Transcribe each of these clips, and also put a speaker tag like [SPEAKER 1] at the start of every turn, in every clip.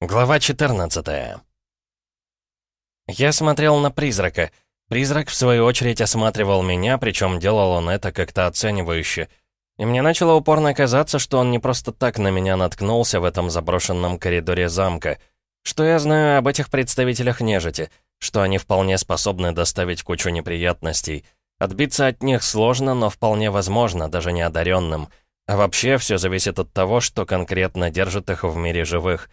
[SPEAKER 1] Глава 14 Я смотрел на призрака. Призрак, в свою очередь, осматривал меня, причем делал он это как-то оценивающе. И мне начало упорно казаться, что он не просто так на меня наткнулся в этом заброшенном коридоре замка. Что я знаю об этих представителях нежити, что они вполне способны доставить кучу неприятностей. Отбиться от них сложно, но вполне возможно, даже неодаренным. А вообще, все зависит от того, что конкретно держит их в мире живых.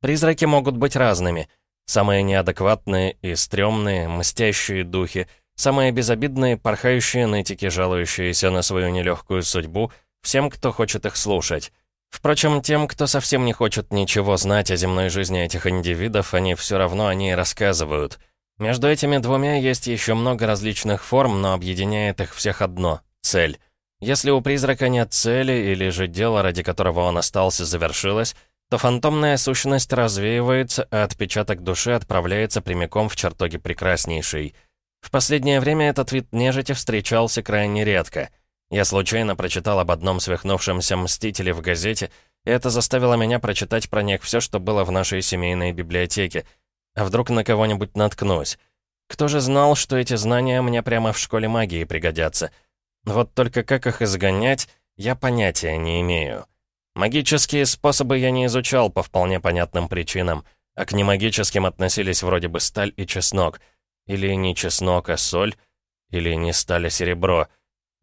[SPEAKER 1] Призраки могут быть разными. Самые неадекватные и стрёмные, мстящие духи, самые безобидные, порхающие нытики, жалующиеся на свою нелегкую судьбу, всем, кто хочет их слушать. Впрочем, тем, кто совсем не хочет ничего знать о земной жизни этих индивидов, они все равно о ней рассказывают. Между этими двумя есть еще много различных форм, но объединяет их всех одно — цель. Если у призрака нет цели или же дело, ради которого он остался, завершилось, то фантомная сущность развеивается, а отпечаток души отправляется прямиком в чертоги прекраснейшей. В последнее время этот вид нежити встречался крайне редко. Я случайно прочитал об одном свихнувшемся мстителе в газете, и это заставило меня прочитать про них все, что было в нашей семейной библиотеке. А вдруг на кого-нибудь наткнусь? Кто же знал, что эти знания мне прямо в школе магии пригодятся? Вот только как их изгонять, я понятия не имею. Магические способы я не изучал по вполне понятным причинам, а к немагическим относились вроде бы сталь и чеснок. Или не чеснок, а соль, или не сталь, а серебро.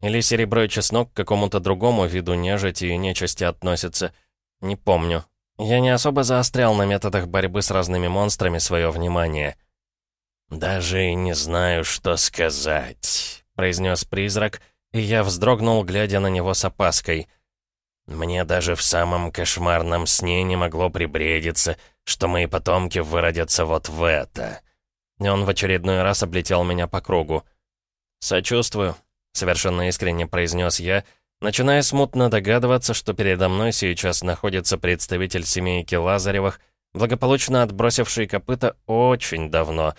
[SPEAKER 1] Или серебро и чеснок к какому-то другому виду нежити и нечисти относятся. Не помню. Я не особо заострял на методах борьбы с разными монстрами свое внимание. «Даже и не знаю, что сказать», — произнес призрак, и я вздрогнул, глядя на него с опаской. Мне даже в самом кошмарном сне не могло прибредиться, что мои потомки выродятся вот в это. И он в очередной раз облетел меня по кругу. «Сочувствую», — совершенно искренне произнес я, начиная смутно догадываться, что передо мной сейчас находится представитель семейки Лазаревых, благополучно отбросивший копыта очень давно,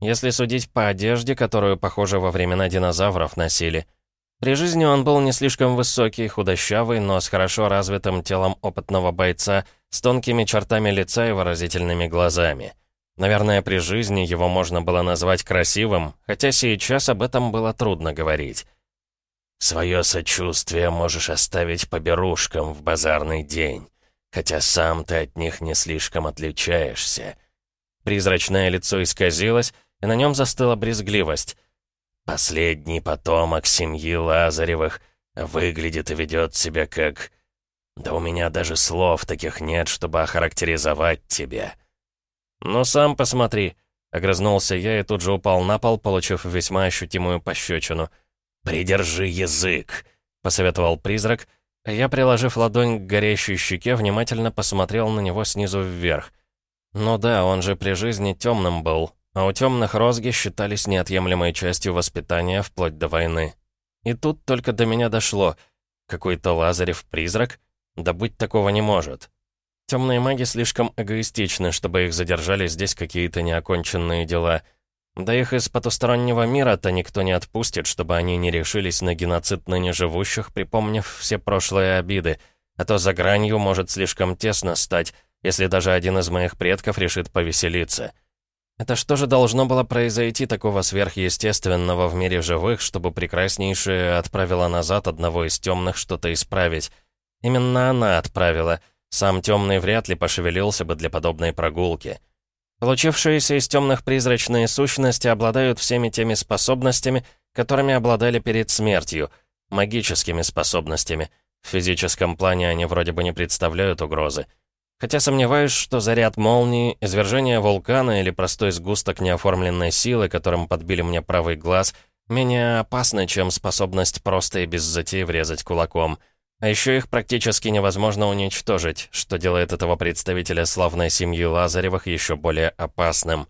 [SPEAKER 1] если судить по одежде, которую, похоже, во времена динозавров носили — при жизни он был не слишком высокий, худощавый, но с хорошо развитым телом опытного бойца, с тонкими чертами лица и выразительными глазами. Наверное, при жизни его можно было назвать красивым, хотя сейчас об этом было трудно говорить. «Свое сочувствие можешь оставить по берушкам в базарный день, хотя сам ты от них не слишком отличаешься». Призрачное лицо исказилось, и на нем застыла брезгливость. Последний потомок семьи Лазаревых выглядит и ведет себя как... Да у меня даже слов таких нет, чтобы охарактеризовать тебя. «Ну, сам посмотри», — огрызнулся я и тут же упал на пол, получив весьма ощутимую пощечину. «Придержи язык», — посоветовал призрак, я, приложив ладонь к горящей щеке, внимательно посмотрел на него снизу вверх. Ну да, он же при жизни темным был, а у темных розги считались неотъемлемой частью воспитания вплоть до войны. И тут только до меня дошло. Какой-то Лазарев-призрак? Да быть такого не может. Темные маги слишком эгоистичны, чтобы их задержали здесь какие-то неоконченные дела. Да их из потустороннего мира-то никто не отпустит, чтобы они не решились на геноцид ныне живущих, припомнив все прошлые обиды. А то за гранью может слишком тесно стать, если даже один из моих предков решит повеселиться. Это что же должно было произойти такого сверхъестественного в мире живых, чтобы прекраснейшая отправила назад одного из темных что-то исправить? Именно она отправила. Сам темный вряд ли пошевелился бы для подобной прогулки. Получившиеся из темных призрачные сущности обладают всеми теми способностями, которыми обладали перед смертью, магическими способностями. В физическом плане они вроде бы не представляют угрозы. Хотя сомневаюсь, что заряд молнии, извержение вулкана или простой сгусток неоформленной силы, которым подбили мне правый глаз, менее опасны, чем способность просто и без затей врезать кулаком. А еще их практически невозможно уничтожить, что делает этого представителя славной семьи Лазаревых еще более опасным.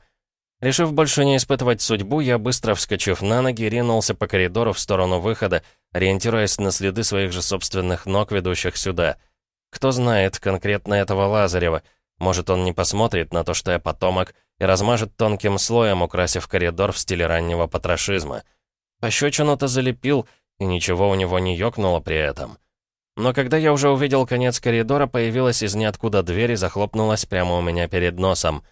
[SPEAKER 1] Решив больше не испытывать судьбу, я, быстро вскочив на ноги, ринулся по коридору в сторону выхода, ориентируясь на следы своих же собственных ног, ведущих сюда — кто знает конкретно этого Лазарева? Может, он не посмотрит на то, что я потомок, и размажет тонким слоем, украсив коридор в стиле раннего потрошизма. Пощечину-то залепил, и ничего у него не ёкнуло при этом. Но когда я уже увидел конец коридора, появилась из ниоткуда дверь и захлопнулась прямо у меня перед носом.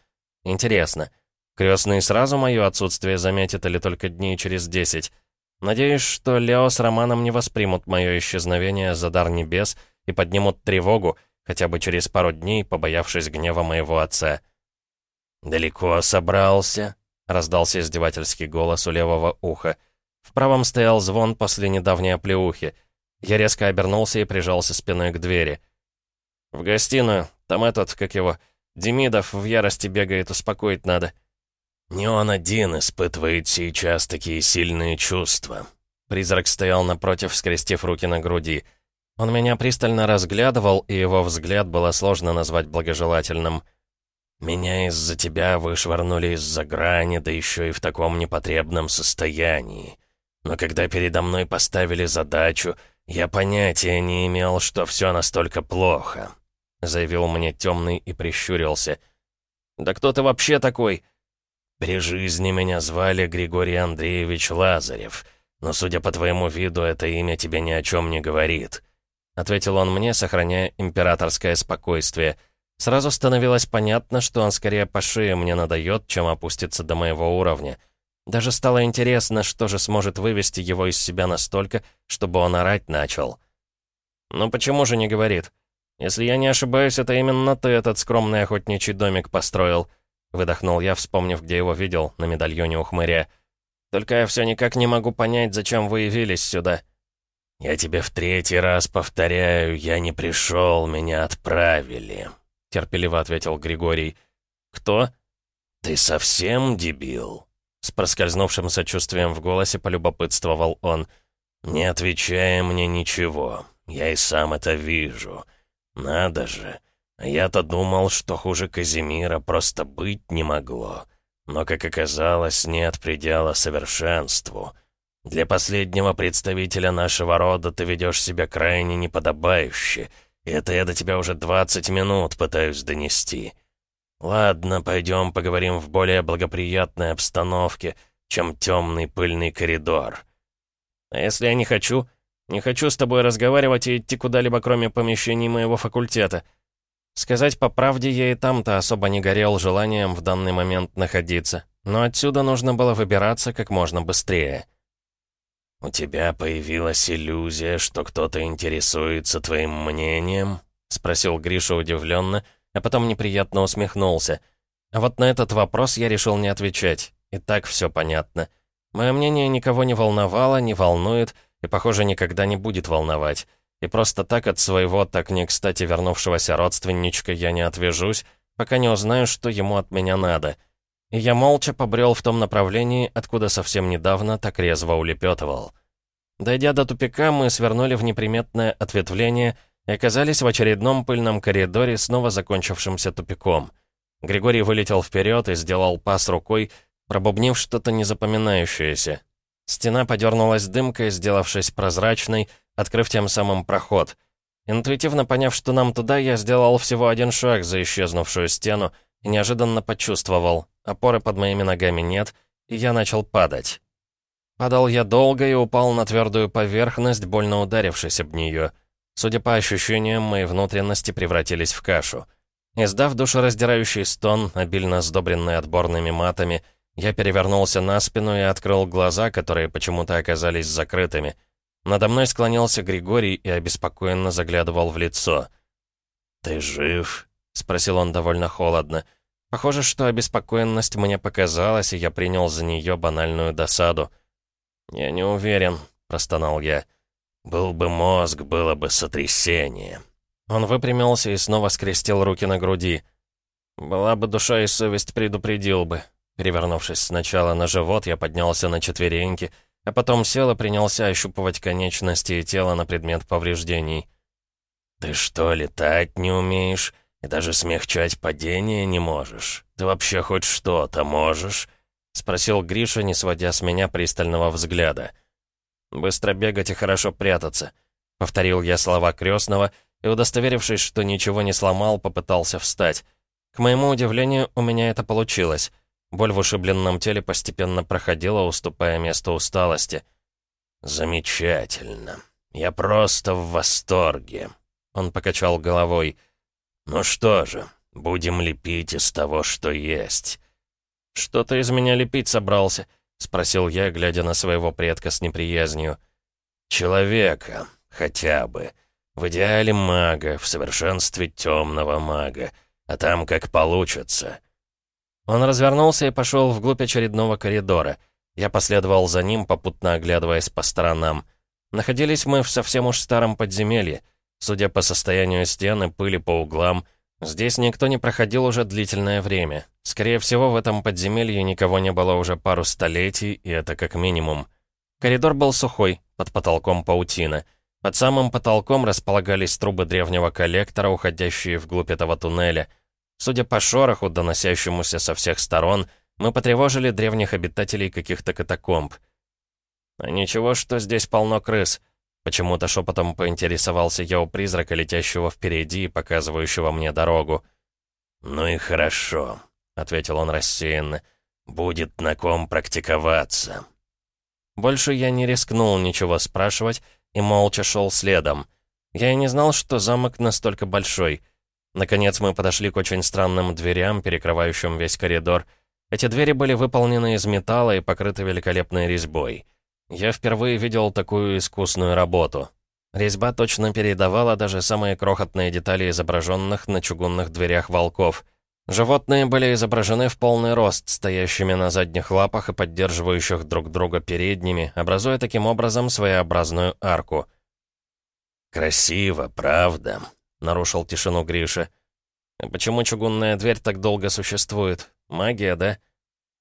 [SPEAKER 1] Интересно, крестный сразу мое отсутствие заметит или только дней через десять? Надеюсь, что Лео с Романом не воспримут мое исчезновение за дар небес и поднимут тревогу, хотя бы через пару дней, побоявшись гнева моего отца. «Далеко собрался?» — раздался издевательский голос у левого уха. В правом стоял звон после недавней оплеухи. Я резко обернулся и прижался спиной к двери. «В гостиную. Там этот, как его, Демидов в ярости бегает, успокоить надо».
[SPEAKER 2] «Не он один испытывает сейчас такие сильные чувства».
[SPEAKER 1] Призрак стоял напротив, скрестив руки на груди. Он меня пристально разглядывал, и его взгляд было сложно назвать благожелательным.
[SPEAKER 2] «Меня из-за тебя вышвырнули из-за грани, да еще и в таком непотребном состоянии. Но когда передо мной поставили задачу, я понятия не имел, что все настолько плохо», — заявил мне темный и прищурился. «Да кто ты вообще такой?» «При жизни меня звали Григорий Андреевич Лазарев, но, судя по твоему виду, это имя тебе ни о чем не говорит». — ответил он мне, сохраняя императорское спокойствие. Сразу становилось понятно, что он скорее по шее мне надает, чем опустится до моего уровня. Даже стало интересно, что же сможет вывести его из себя настолько, чтобы он орать начал. «Ну почему же не говорит? Если я не ошибаюсь, это именно ты этот скромный охотничий домик построил», — выдохнул я, вспомнив, где его видел, на медальоне у хмыря. «Только я все никак не могу понять, зачем вы явились сюда». «Я тебе в третий раз повторяю, я не пришел, меня отправили», — терпеливо ответил Григорий.
[SPEAKER 1] «Кто?»
[SPEAKER 2] «Ты совсем дебил?»
[SPEAKER 1] С проскользнувшим сочувствием в голосе полюбопытствовал он.
[SPEAKER 2] «Не отвечая мне ничего, я и сам это вижу. Надо же, я-то думал, что хуже Казимира просто быть не могло. Но, как оказалось, нет предела совершенству». Для последнего представителя нашего рода ты ведешь себя крайне неподобающе. И это я до тебя уже 20 минут пытаюсь донести. Ладно, пойдем поговорим в более благоприятной обстановке, чем темный пыльный коридор.
[SPEAKER 1] А если я не хочу? Не хочу с тобой разговаривать и идти куда-либо, кроме помещений моего факультета. Сказать по правде, я и там-то особо не горел желанием в данный момент находиться. Но отсюда нужно было выбираться как можно быстрее.
[SPEAKER 2] «У тебя появилась иллюзия, что кто-то интересуется твоим мнением?» — спросил Гриша удивленно, а потом неприятно усмехнулся.
[SPEAKER 1] А вот на этот вопрос я решил не отвечать. И так все понятно. Мое мнение никого не волновало, не волнует и, похоже, никогда не будет волновать. И просто так от своего, так не кстати вернувшегося родственничка я не отвяжусь, пока не узнаю, что ему от меня надо — я молча побрел в том направлении, откуда совсем недавно так резво улепетывал. Дойдя до тупика, мы свернули в неприметное ответвление и оказались в очередном пыльном коридоре, снова закончившимся тупиком. Григорий вылетел вперед и сделал пас рукой, пробубнив что-то незапоминающееся. Стена подернулась дымкой, сделавшись прозрачной, открыв тем самым проход. Интуитивно поняв, что нам туда, я сделал всего один шаг за исчезнувшую стену и неожиданно почувствовал, опоры под моими ногами нет, и я начал падать. Падал я долго и упал на твердую поверхность, больно ударившись об нее. Судя по ощущениям, мои внутренности превратились в кашу. Издав душераздирающий стон, обильно сдобренный отборными матами, я перевернулся на спину и открыл глаза, которые почему-то оказались закрытыми. Надо мной склонился Григорий и обеспокоенно заглядывал в лицо.
[SPEAKER 2] «Ты жив?»
[SPEAKER 1] — спросил он довольно холодно. Похоже, что обеспокоенность мне показалась, и я принял за нее банальную досаду. «Я не уверен», — простонал я.
[SPEAKER 2] «Был бы мозг, было бы сотрясение».
[SPEAKER 1] Он выпрямился и снова скрестил руки на груди. «Была бы душа и совесть, предупредил бы». Перевернувшись сначала на живот, я поднялся на четвереньки, а потом сел и принялся ощупывать конечности и тело на предмет повреждений.
[SPEAKER 2] «Ты что, летать не умеешь?» И даже смягчать падение не можешь. Ты вообще хоть что-то можешь?» — спросил Гриша, не сводя с меня пристального взгляда.
[SPEAKER 1] «Быстро бегать и хорошо прятаться», — повторил я слова крестного и, удостоверившись, что ничего не сломал, попытался встать. К моему удивлению, у меня это получилось. Боль в ушибленном теле постепенно проходила, уступая место усталости.
[SPEAKER 2] «Замечательно», Я просто в восторге». Он покачал головой. «Ну что же, будем лепить из того, что есть».
[SPEAKER 1] «Что ты из меня лепить собрался?» — спросил я, глядя на своего предка с неприязнью.
[SPEAKER 2] «Человека, хотя бы. В идеале мага, в совершенстве темного мага. А там как получится».
[SPEAKER 1] Он развернулся и пошел вглубь очередного коридора. Я последовал за ним, попутно оглядываясь по сторонам. Находились мы в совсем уж старом подземелье. Судя по состоянию стены, пыли по углам, здесь никто не проходил уже длительное время. Скорее всего, в этом подземелье никого не было уже пару столетий, и это как минимум. Коридор был сухой, под потолком паутина. Под самым потолком располагались трубы древнего коллектора, уходящие вглубь этого туннеля. Судя по шороху, доносящемуся со всех сторон, мы потревожили древних обитателей каких-то катакомб. А ничего, что здесь полно крыс. Почему-то шепотом поинтересовался я у призрака, летящего впереди и показывающего мне дорогу.
[SPEAKER 2] «Ну и хорошо», — ответил он рассеянно. «Будет на ком практиковаться».
[SPEAKER 1] Больше я не рискнул ничего спрашивать и молча шел следом. Я и не знал, что замок настолько большой. Наконец мы подошли к очень странным дверям, перекрывающим весь коридор. Эти двери были выполнены из металла и покрыты великолепной резьбой. Я впервые видел такую искусную работу. Резьба точно передавала даже самые крохотные детали изображенных на чугунных дверях волков. Животные были изображены в полный рост, стоящими на задних лапах и поддерживающих друг друга передними, образуя таким образом своеобразную арку.
[SPEAKER 2] «Красиво, правда?» — нарушил тишину Гриша.
[SPEAKER 1] «А «Почему чугунная дверь так долго существует? Магия, да?»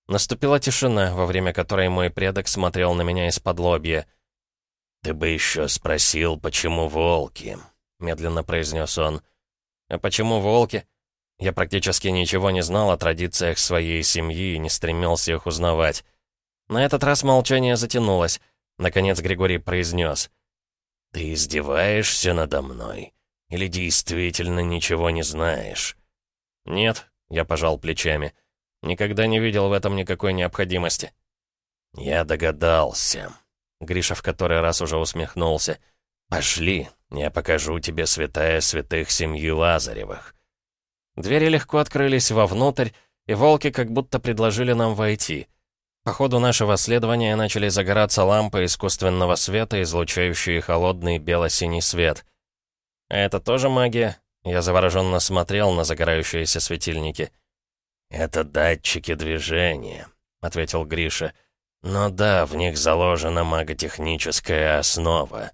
[SPEAKER 1] Наступила тишина, во время которой мой предок смотрел на меня из-под лобья.
[SPEAKER 2] «Ты бы еще спросил, почему волки?» — медленно произнес он.
[SPEAKER 1] «А почему волки?» Я практически ничего не знал о традициях своей семьи и не стремился их узнавать. На этот раз молчание затянулось. Наконец Григорий произнес.
[SPEAKER 2] «Ты издеваешься надо мной? Или действительно ничего не знаешь?»
[SPEAKER 1] «Нет», — я пожал плечами. Никогда не видел в этом никакой необходимости.
[SPEAKER 2] «Я догадался». Гриша в который раз уже усмехнулся. «Пошли, я покажу тебе святая святых семьи Лазаревых».
[SPEAKER 1] Двери легко открылись вовнутрь, и волки как будто предложили нам войти. По ходу нашего следования начали загораться лампы искусственного света, излучающие холодный бело-синий свет. «А это тоже магия?» Я завороженно смотрел на загорающиеся светильники.
[SPEAKER 2] «Это датчики движения», — ответил Гриша. «Но да, в них заложена маготехническая основа».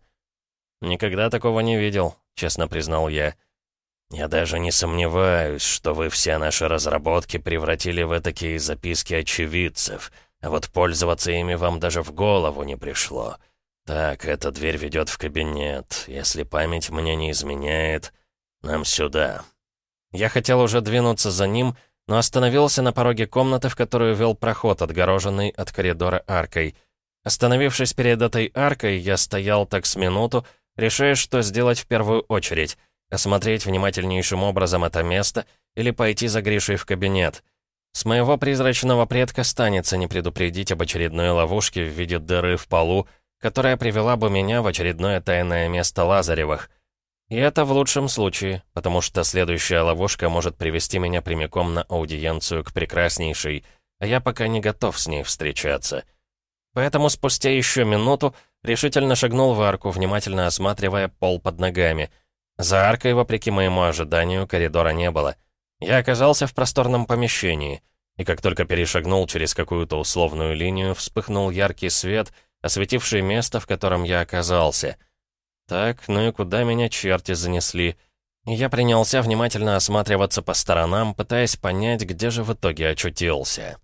[SPEAKER 1] «Никогда такого не видел», — честно признал я.
[SPEAKER 2] «Я даже не сомневаюсь, что вы все наши разработки превратили в такие записки очевидцев, а вот пользоваться ими вам даже в голову не пришло. Так, эта дверь ведет в кабинет. Если память мне не изменяет, нам сюда».
[SPEAKER 1] Я хотел уже двинуться за ним, — но остановился на пороге комнаты, в которую вел проход, отгороженный от коридора аркой. Остановившись перед этой аркой, я стоял так с минуту, решая, что сделать в первую очередь — осмотреть внимательнейшим образом это место или пойти за Гришей в кабинет. С моего призрачного предка станется не предупредить об очередной ловушке в виде дыры в полу, которая привела бы меня в очередное тайное место Лазаревых — и это в лучшем случае, потому что следующая ловушка может привести меня прямиком на аудиенцию к прекраснейшей, а я пока не готов с ней встречаться. Поэтому спустя еще минуту решительно шагнул в арку, внимательно осматривая пол под ногами. За аркой, вопреки моему ожиданию, коридора не было. Я оказался в просторном помещении, и как только перешагнул через какую-то условную линию, вспыхнул яркий свет, осветивший место, в котором я оказался — так, ну и куда меня черти занесли? Я принялся внимательно осматриваться по сторонам, пытаясь понять, где же в итоге очутился.